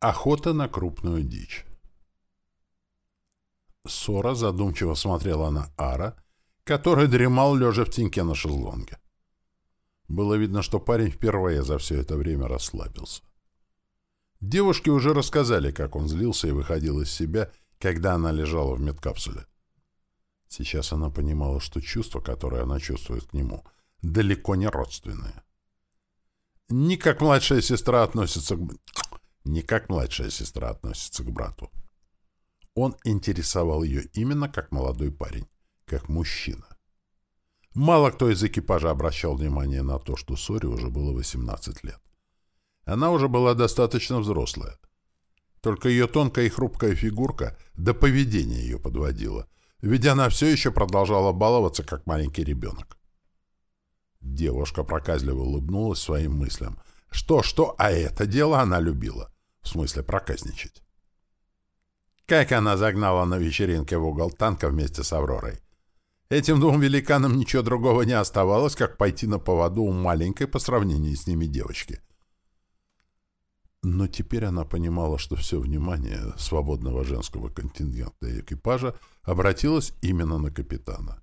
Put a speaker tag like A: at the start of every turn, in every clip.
A: Охота на крупную дичь. Сора задумчиво смотрела на Ара, который дремал, лежа в теньке на шезлонге. Было видно, что парень впервые за все это время расслабился. Девушки уже рассказали, как он злился и выходил из себя, когда она лежала в медкапсуле. Сейчас она понимала, что чувства, которые она чувствует к нему, далеко не родственные. Не как младшая сестра относится к не как младшая сестра относится к брату. Он интересовал ее именно как молодой парень, как мужчина. Мало кто из экипажа обращал внимание на то, что Соре уже было 18 лет. Она уже была достаточно взрослая. Только ее тонкая и хрупкая фигурка до поведения ее подводила, ведь она все еще продолжала баловаться, как маленький ребенок. Девушка проказливо улыбнулась своим мыслям. Что-что, а это дело она любила. В смысле проказничать. Как она загнала на вечеринке в угол танка вместе с Авророй. Этим двум великанам ничего другого не оставалось, как пойти на поводу у маленькой по сравнению с ними девочки. Но теперь она понимала, что все внимание свободного женского контингента экипажа обратилось именно на капитана.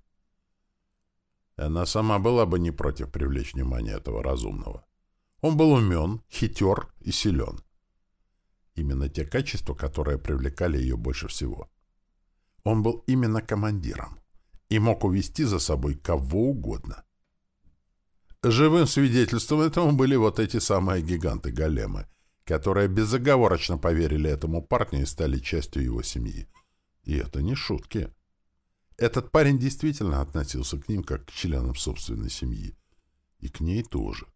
A: Она сама была бы не против привлечь внимание этого разумного. Он был умен, хитер и силен. Именно те качества, которые привлекали ее больше всего. Он был именно командиром и мог увести за собой кого угодно. Живым свидетельством этому были вот эти самые гиганты-големы, которые безоговорочно поверили этому парню и стали частью его семьи. И это не шутки. Этот парень действительно относился к ним как к членам собственной семьи. И к ней тоже.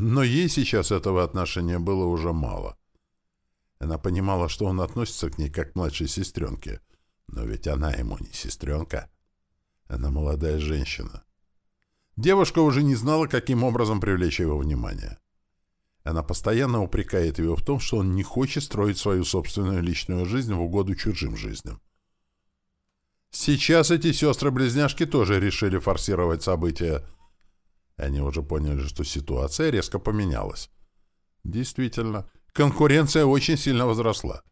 A: Но ей сейчас этого отношения было уже мало. Она понимала, что он относится к ней как к младшей сестренке. Но ведь она ему не сестренка. Она молодая женщина. Девушка уже не знала, каким образом привлечь его внимание. Она постоянно упрекает его в том, что он не хочет строить свою собственную личную жизнь в угоду чужим жизням. Сейчас эти сестры-близняшки тоже решили форсировать события. Они уже поняли, что ситуация резко поменялась. Действительно, конкуренция очень сильно возросла.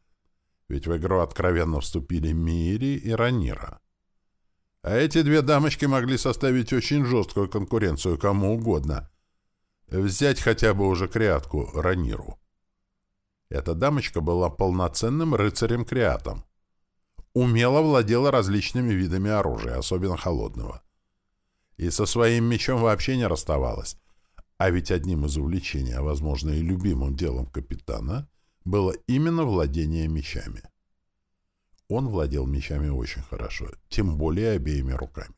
A: Ведь в игру откровенно вступили Мири и Ранира. А эти две дамочки могли составить очень жесткую конкуренцию кому угодно. Взять хотя бы уже креатку Раниру. Эта дамочка была полноценным рыцарем-креатом. Умело владела различными видами оружия, особенно холодного. И со своим мечом вообще не расставалась, а ведь одним из увлечений, а возможно и любимым делом капитана, было именно владение мечами. Он владел мечами очень хорошо, тем более обеими руками.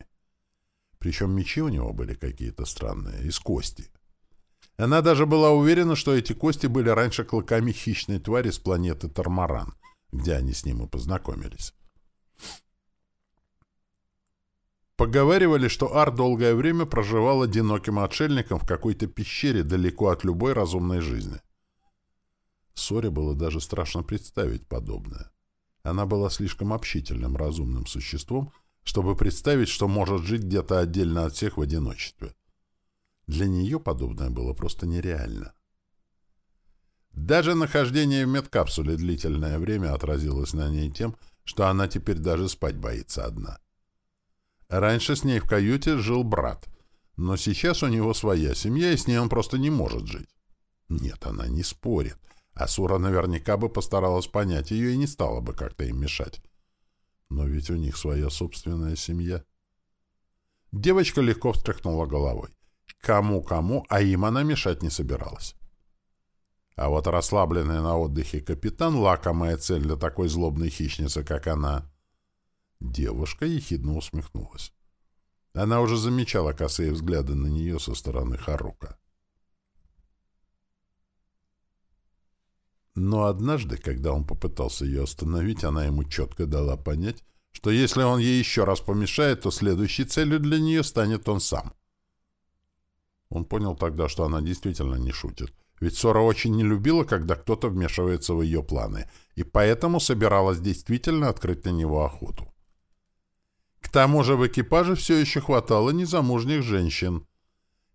A: Причем мечи у него были какие-то странные, из кости. Она даже была уверена, что эти кости были раньше клыками хищной твари с планеты Тормаран, где они с ним и познакомились. Поговаривали, что Ар долгое время проживал одиноким отшельником в какой-то пещере далеко от любой разумной жизни. Соре было даже страшно представить подобное. Она была слишком общительным разумным существом, чтобы представить, что может жить где-то отдельно от всех в одиночестве. Для нее подобное было просто нереально. Даже нахождение в медкапсуле длительное время отразилось на ней тем, что она теперь даже спать боится одна. Раньше с ней в каюте жил брат, но сейчас у него своя семья, и с ней он просто не может жить. Нет, она не спорит. Асура наверняка бы постаралась понять ее и не стала бы как-то им мешать. Но ведь у них своя собственная семья. Девочка легко встряхнула головой. Кому-кому, а им она мешать не собиралась. А вот расслабленный на отдыхе капитан — лакомая цель для такой злобной хищницы, как она — Девушка ехидно усмехнулась. Она уже замечала косые взгляды на нее со стороны Харука. Но однажды, когда он попытался ее остановить, она ему четко дала понять, что если он ей еще раз помешает, то следующей целью для нее станет он сам. Он понял тогда, что она действительно не шутит. Ведь Сора очень не любила, когда кто-то вмешивается в ее планы, и поэтому собиралась действительно открыть на него охоту. К тому же в экипаже все еще хватало незамужних женщин.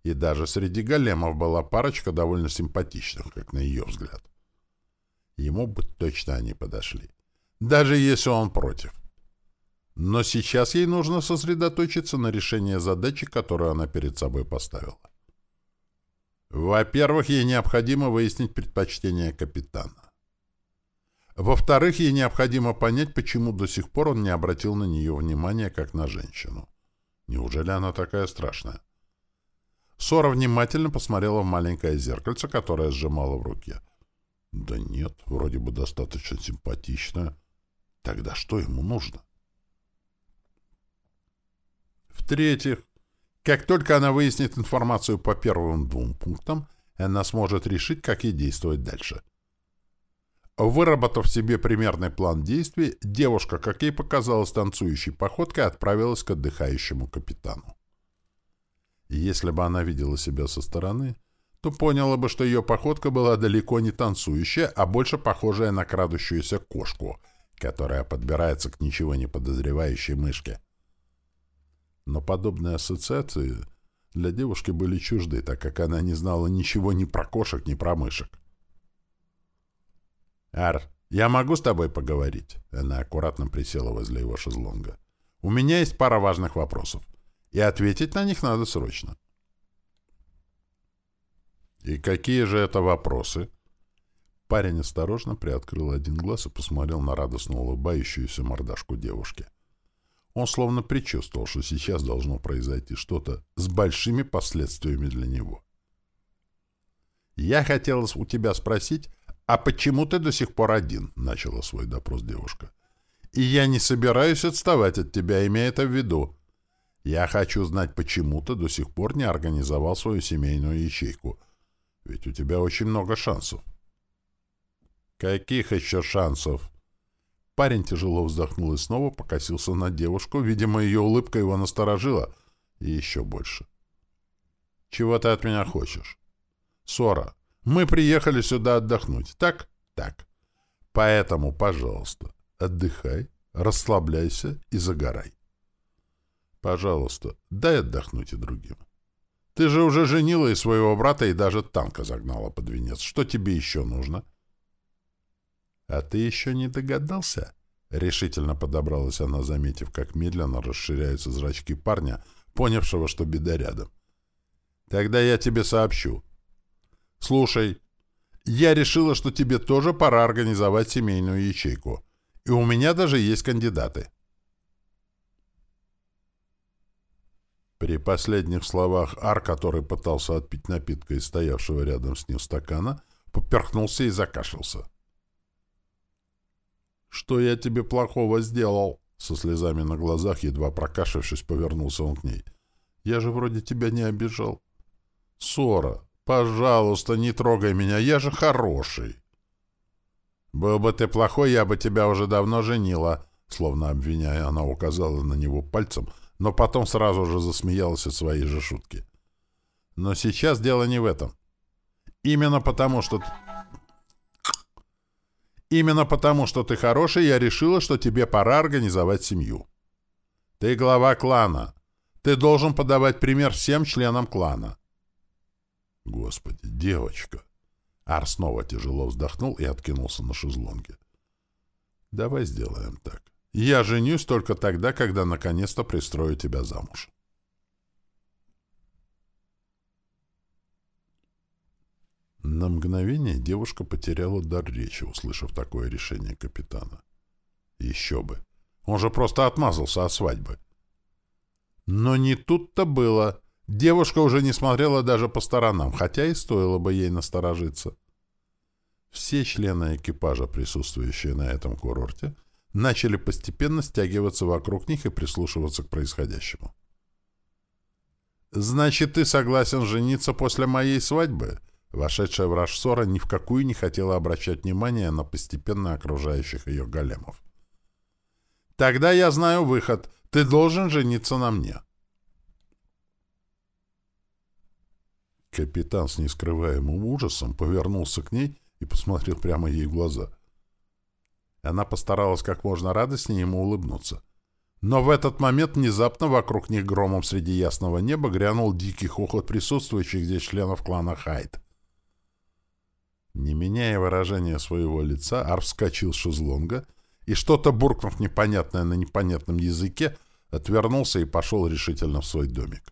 A: И даже среди големов была парочка довольно симпатичных, как на ее взгляд. ему бы точно они подошли. Даже если он против. Но сейчас ей нужно сосредоточиться на решении задачи, которую она перед собой поставила. Во-первых, ей необходимо выяснить предпочтение капитана. Во-вторых, ей необходимо понять, почему до сих пор он не обратил на нее внимания, как на женщину. Неужели она такая страшная? Сора внимательно посмотрела в маленькое зеркальце, которое сжимала в руке. Да нет, вроде бы достаточно симпатичная. Тогда что ему нужно? В-третьих, как только она выяснит информацию по первым двум пунктам, она сможет решить, как ей действовать дальше. Выработав себе примерный план действий, девушка, как ей показалось танцующей походкой, отправилась к отдыхающему капитану. Если бы она видела себя со стороны, то поняла бы, что ее походка была далеко не танцующая, а больше похожая на крадущуюся кошку, которая подбирается к ничего не подозревающей мышке. Но подобные ассоциации для девушки были чужды, так как она не знала ничего ни про кошек, ни про мышек. «Ар, я могу с тобой поговорить?» Она аккуратно присела возле его шезлонга. «У меня есть пара важных вопросов, и ответить на них надо срочно». «И какие же это вопросы?» Парень осторожно приоткрыл один глаз и посмотрел на радостно улыбающуюся мордашку девушки. Он словно предчувствовал, что сейчас должно произойти что-то с большими последствиями для него. «Я хотела у тебя спросить, а почему ты до сих пор один?» — начала свой допрос девушка. «И я не собираюсь отставать от тебя, имея это в виду. Я хочу знать, почему ты до сих пор не организовал свою семейную ячейку. Ведь у тебя очень много шансов». «Каких еще шансов?» Парень тяжело вздохнул и снова покосился на девушку. Видимо, ее улыбка его насторожила. И еще больше. «Чего ты от меня хочешь?» «Сора, мы приехали сюда отдохнуть. Так? Так. Поэтому, пожалуйста, отдыхай, расслабляйся и загорай. Пожалуйста, дай отдохнуть и другим. Ты же уже женила и своего брата, и даже танка загнала под венец. Что тебе еще нужно?» «А ты еще не догадался?» Решительно подобралась она, заметив, как медленно расширяются зрачки парня, понявшего, что беда рядом. «Тогда я тебе сообщу. Слушай, я решила, что тебе тоже пора организовать семейную ячейку. И у меня даже есть кандидаты». При последних словах Ар, который пытался отпить напитка из стоявшего рядом с ним стакана, поперхнулся и закашлялся. «Что я тебе плохого сделал?» Со слезами на глазах, едва прокашившись, повернулся он к ней. «Я же вроде тебя не обижал». «Сора, пожалуйста, не трогай меня, я же хороший». «Был бы ты плохой, я бы тебя уже давно женила», словно обвиняя, она указала на него пальцем, но потом сразу же засмеялась от своей же шутки. «Но сейчас дело не в этом. Именно потому, что Именно потому, что ты хороший, я решила, что тебе пора организовать семью. Ты глава клана. Ты должен подавать пример всем членам клана. Господи, девочка. Ар снова тяжело вздохнул и откинулся на шезлонге. Давай сделаем так. Я женюсь только тогда, когда наконец-то пристрою тебя замуж. На мгновение девушка потеряла дар речи, услышав такое решение капитана. Еще бы. Он же просто отмазался от свадьбы. Но не тут-то было. Девушка уже не смотрела даже по сторонам, хотя и стоило бы ей насторожиться. Все члены экипажа, присутствующие на этом курорте, начали постепенно стягиваться вокруг них и прислушиваться к происходящему. «Значит, ты согласен жениться после моей свадьбы?» Вошедшая в Рашсора ни в какую не хотела обращать внимание на постепенно окружающих ее големов. «Тогда я знаю выход. Ты должен жениться на мне». Капитан с нескрываемым ужасом повернулся к ней и посмотрел прямо ей в глаза. Она постаралась как можно радостнее ему улыбнуться. Но в этот момент внезапно вокруг них громом среди ясного неба грянул дикий хохот присутствующих здесь членов клана Хайд. Не меняя выражения своего лица, Арф вскочил с шезлонга и, что-то буркнув непонятное на непонятном языке, отвернулся и пошел решительно в свой домик.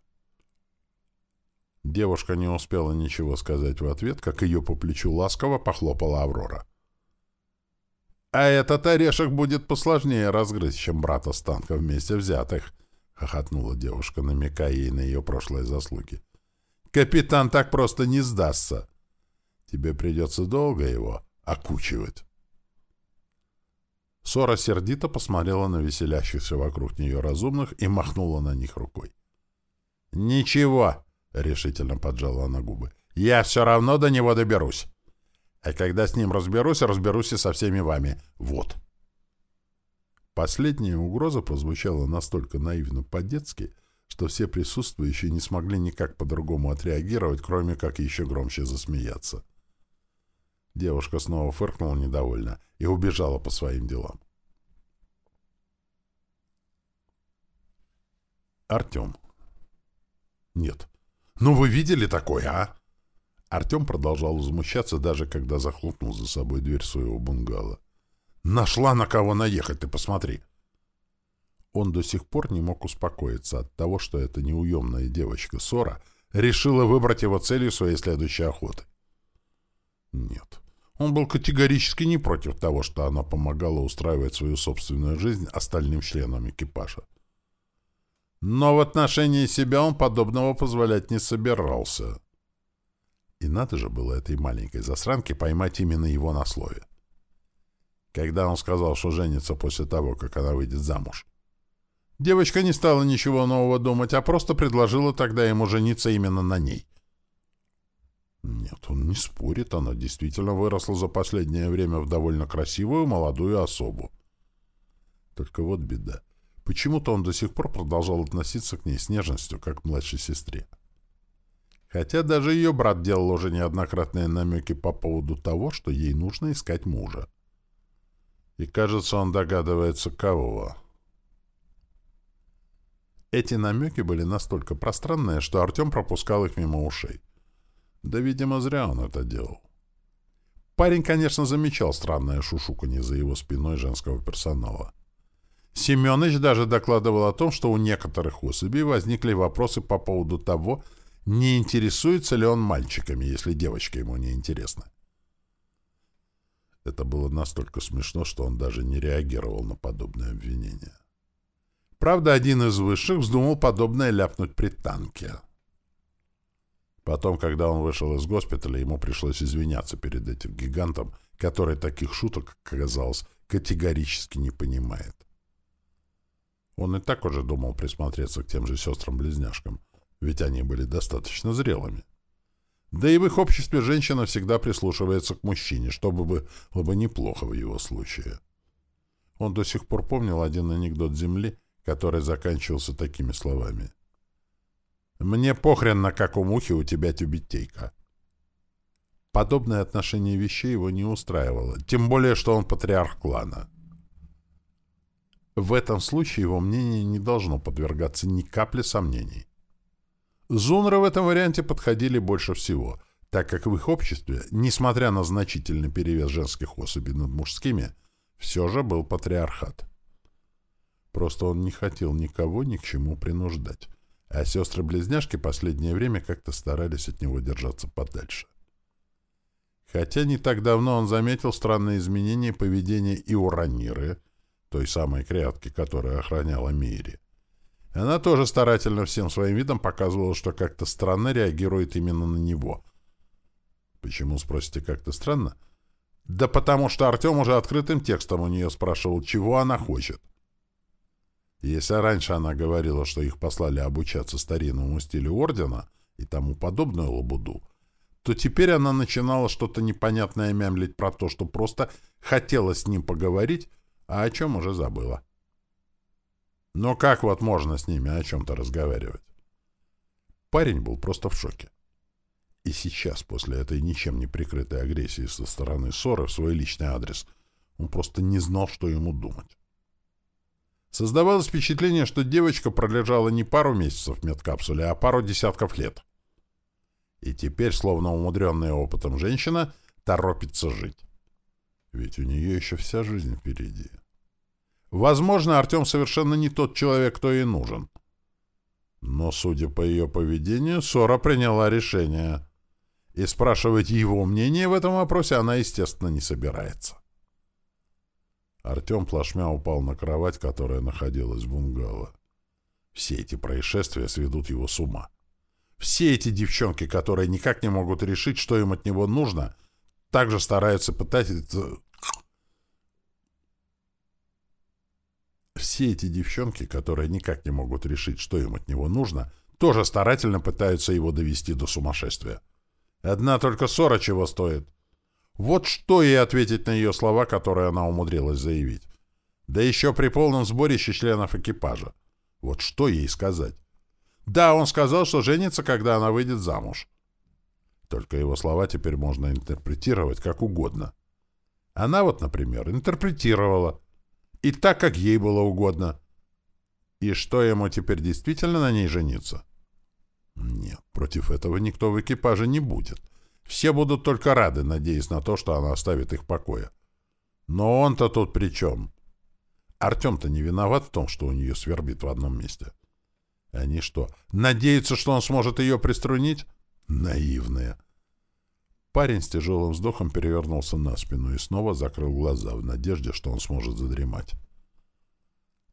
A: Девушка не успела ничего сказать в ответ, как ее по плечу ласково похлопала Аврора. «А этот орешек будет посложнее разгрызть, чем брата Станка вместе взятых», — хохотнула девушка, намекая ей на ее прошлые заслуги. «Капитан так просто не сдастся. Тебе придется долго его окучивать». Сора сердито посмотрела на веселящихся вокруг нее разумных и махнула на них рукой. «Ничего!» — решительно поджала она губы. «Я все равно до него доберусь. А когда с ним разберусь, разберусь и со всеми вами. Вот». Последняя угроза прозвучала настолько наивно по-детски, что все присутствующие не смогли никак по-другому отреагировать, кроме как еще громче засмеяться. Девушка снова фыркнула недовольно и убежала по своим делам. Артем. Нет. Ну вы видели такое, а? Артем продолжал возмущаться, даже когда захлопнул за собой дверь своего бунгало. «Нашла на кого наехать, ты посмотри!» Он до сих пор не мог успокоиться от того, что эта неуемная девочка Сора решила выбрать его целью своей следующей охоты. Нет, он был категорически не против того, что она помогала устраивать свою собственную жизнь остальным членам экипажа. Но в отношении себя он подобного позволять не собирался. И надо же было этой маленькой засранке поймать именно его на слове. Когда он сказал, что женится после того, как она выйдет замуж. Девочка не стала ничего нового думать, а просто предложила тогда ему жениться именно на ней. Нет, он не спорит, она действительно выросла за последнее время в довольно красивую молодую особу. Только вот беда. Почему-то он до сих пор продолжал относиться к ней с нежностью, как к младшей сестре. Хотя даже ее брат делал уже неоднократные намеки по поводу того, что ей нужно искать мужа. И, кажется, он догадывается, кого. Эти намеки были настолько пространные, что Артем пропускал их мимо ушей. Да, видимо, зря он это делал. Парень, конечно, замечал странное шушуканье за его спиной женского персонала. Семенович даже докладывал о том, что у некоторых особей возникли вопросы по поводу того, не интересуется ли он мальчиками, если девочка ему не интересна. Это было настолько смешно, что он даже не реагировал на подобное обвинение. Правда, один из высших вздумал подобное ляпнуть при танке. Потом, когда он вышел из госпиталя, ему пришлось извиняться перед этим гигантом, который таких шуток, как оказалось, категорически не понимает. Он и так уже думал присмотреться к тем же сестрам-близняшкам, ведь они были достаточно зрелыми. Да и в их обществе женщина всегда прислушивается к мужчине, что было бы неплохо в его случае. Он до сих пор помнил один анекдот Земли, который заканчивался такими словами. «Мне похрен, на каком ухе у тебя тюбетейка». Подобное отношение вещей его не устраивало, тем более, что он патриарх клана. В этом случае его мнение не должно подвергаться ни капли сомнений. Зунры в этом варианте подходили больше всего, так как в их обществе, несмотря на значительный перевес женских особей над мужскими, все же был патриархат. Просто он не хотел никого ни к чему принуждать, а сестры-близняшки последнее время как-то старались от него держаться подальше. Хотя не так давно он заметил странные изменения поведения и у Раниры, той самой крятки, которая охраняла Мири. Она тоже старательно всем своим видом показывала, что как-то странно реагирует именно на него. Почему, спросите, как-то странно? Да потому что Артем уже открытым текстом у нее спрашивал, чего она хочет. Если раньше она говорила, что их послали обучаться старинному стилю ордена и тому подобную лабуду, то теперь она начинала что-то непонятное мямлить про то, что просто хотела с ним поговорить, а о чем уже забыла. Но как вот можно с ними о чем-то разговаривать? Парень был просто в шоке. И сейчас, после этой ничем не прикрытой агрессии со стороны ссоры в свой личный адрес, он просто не знал, что ему думать. Создавалось впечатление, что девочка пролежала не пару месяцев в медкапсуле, а пару десятков лет. И теперь, словно умудренная опытом женщина, торопится жить. Ведь у нее еще вся жизнь впереди. Возможно, Артем совершенно не тот человек, кто ей нужен. Но, судя по ее поведению, Сора приняла решение. И спрашивать его мнение в этом вопросе она, естественно, не собирается. Артем плашмя упал на кровать, которая находилась в бунгало. Все эти происшествия сведут его с ума. Все эти девчонки, которые никак не могут решить, что им от него нужно, также стараются пытаться... Все эти девчонки, которые никак не могут решить, что им от него нужно, тоже старательно пытаются его довести до сумасшествия. Одна только ссора чего стоит. Вот что ей ответить на ее слова, которые она умудрилась заявить. Да еще при полном сборище членов экипажа. Вот что ей сказать? Да, он сказал, что женится, когда она выйдет замуж. Только его слова теперь можно интерпретировать как угодно. Она вот, например, интерпретировала. И так, как ей было угодно. И что ему теперь действительно на ней жениться? Нет, против этого никто в экипаже не будет. Все будут только рады, надеясь на то, что она оставит их в покое. Но он-то тут при чем? Артем-то не виноват в том, что у нее свербит в одном месте. Они что, надеются, что он сможет ее приструнить? Наивные. Парень с тяжелым вздохом перевернулся на спину и снова закрыл глаза в надежде, что он сможет задремать.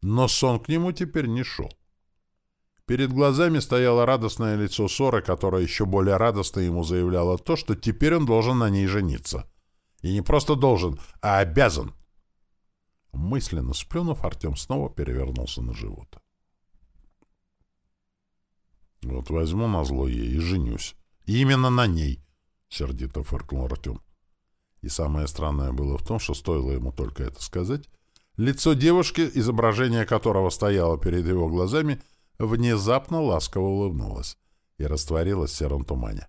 A: Но сон к нему теперь не шел. Перед глазами стояло радостное лицо Соры, которое еще более радостно ему заявляло то, что теперь он должен на ней жениться. И не просто должен, а обязан. Мысленно сплюнув, Артем снова перевернулся на живот. «Вот возьму на зло ей и женюсь. И именно на ней!» — сердито фыркнул Артем. И самое странное было в том, что стоило ему только это сказать, лицо девушки, изображение которого стояло перед его глазами, внезапно ласково улыбнулось и растворилось в сером тумане.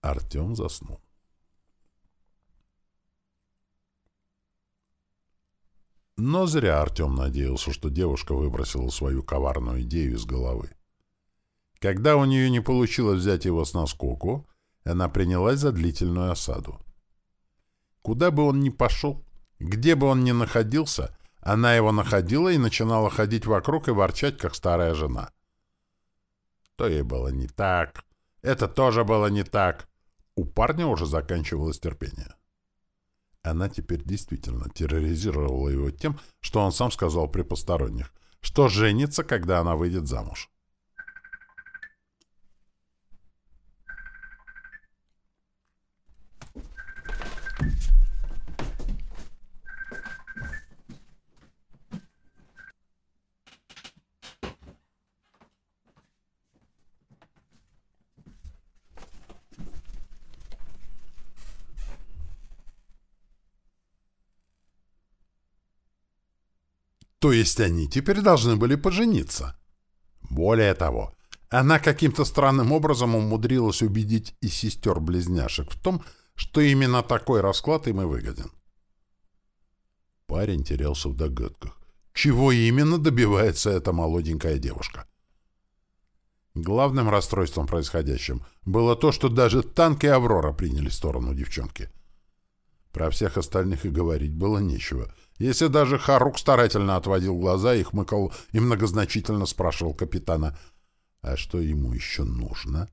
A: Артем заснул. Но зря Артем надеялся, что девушка выбросила свою коварную идею из головы. Когда у нее не получилось взять его с наскоку, она принялась за длительную осаду. Куда бы он ни пошел, где бы он ни находился, она его находила и начинала ходить вокруг и ворчать, как старая жена. То ей было не так, это тоже было не так. У парня уже заканчивалось терпение. Она теперь действительно терроризировала его тем, что он сам сказал при посторонних, что женится, когда она выйдет замуж. То есть они теперь должны были пожениться. Более того, она каким-то странным образом умудрилась убедить и сестер-близняшек в том, что именно такой расклад им и выгоден. Парень терялся в догадках. Чего именно добивается эта молоденькая девушка? Главным расстройством происходящим было то, что даже танк и «Аврора» приняли сторону девчонки. Про всех остальных и говорить было нечего — если даже Харук старательно отводил глаза и хмыкал и многозначительно спрашивал капитана, а что ему еще нужно?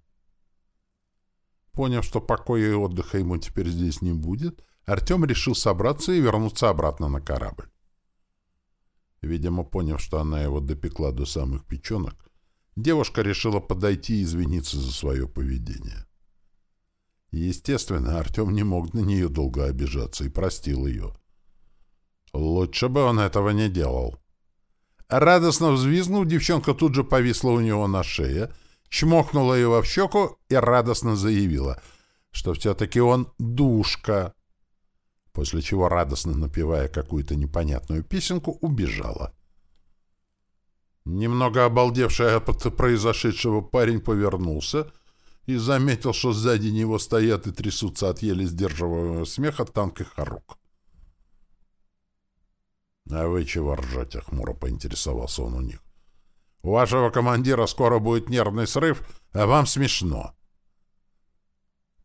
A: Поняв, что покоя и отдыха ему теперь здесь не будет, Артем решил собраться и вернуться обратно на корабль. Видимо, поняв, что она его допекла до самых печенок, девушка решила подойти и извиниться за свое поведение. Естественно, Артем не мог на нее долго обижаться и простил ее. Лучше бы он этого не делал. Радостно взвизгнув, девчонка тут же повисла у него на шее, чмокнула его в щеку и радостно заявила, что все-таки он душка. После чего, радостно напевая какую-то непонятную песенку, убежала. Немного обалдевший от произошедшего парень повернулся и заметил, что сзади него стоят и трясутся от еле сдерживаемого смеха танк и Харук. «А вы чего ржете?» — хмуро поинтересовался он у них. «У вашего командира скоро будет нервный срыв, а вам смешно».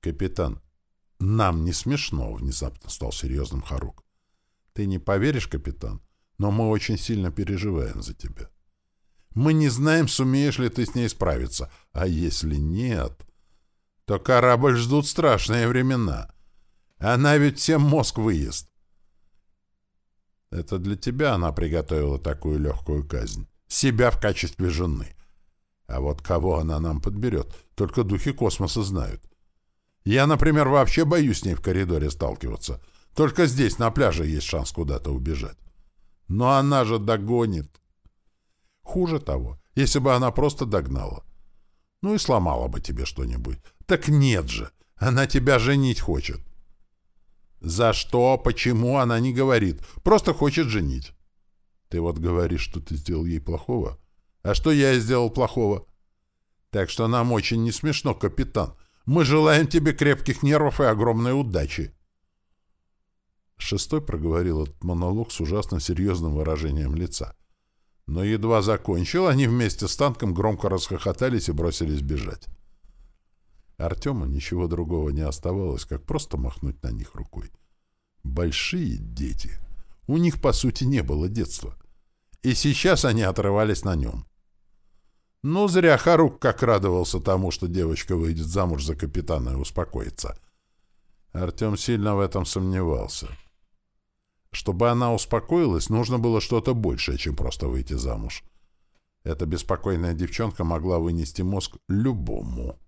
A: «Капитан, «Нам не смешно», — внезапно стал серьезным Харук. «Ты не поверишь, капитан, но мы очень сильно переживаем за тебя. Мы не знаем, сумеешь ли ты с ней справиться, а если нет, то корабль ждут страшные времена. Она ведь всем мозг выест. Это для тебя она приготовила такую легкую казнь. Себя в качестве жены. А вот кого она нам подберет, только духи космоса знают. Я, например, вообще боюсь с ней в коридоре сталкиваться. Только здесь, на пляже, есть шанс куда-то убежать. Но она же догонит. Хуже того, если бы она просто догнала. Ну и сломала бы тебе что-нибудь. Так нет же, она тебя женить хочет. За что, почему, она не говорит. Просто хочет женить. Ты вот говоришь, что ты сделал ей плохого. А что я сделал плохого? Так что нам очень не смешно, капитан. Мы желаем тебе крепких нервов и огромной удачи. Шестой проговорил этот монолог с ужасно серьезным выражением лица. Но едва закончил, они вместе с танком громко расхохотались и бросились бежать. Артему ничего другого не оставалось, как просто махнуть на них рукой. Большие дети. У них, по сути, не было детства. И сейчас они отрывались на нем. Ну, зря Харук как радовался тому, что девочка выйдет замуж за капитана и успокоится. Артем сильно в этом сомневался. Чтобы она успокоилась, нужно было что-то большее, чем просто выйти замуж. Эта беспокойная девчонка могла вынести мозг любому.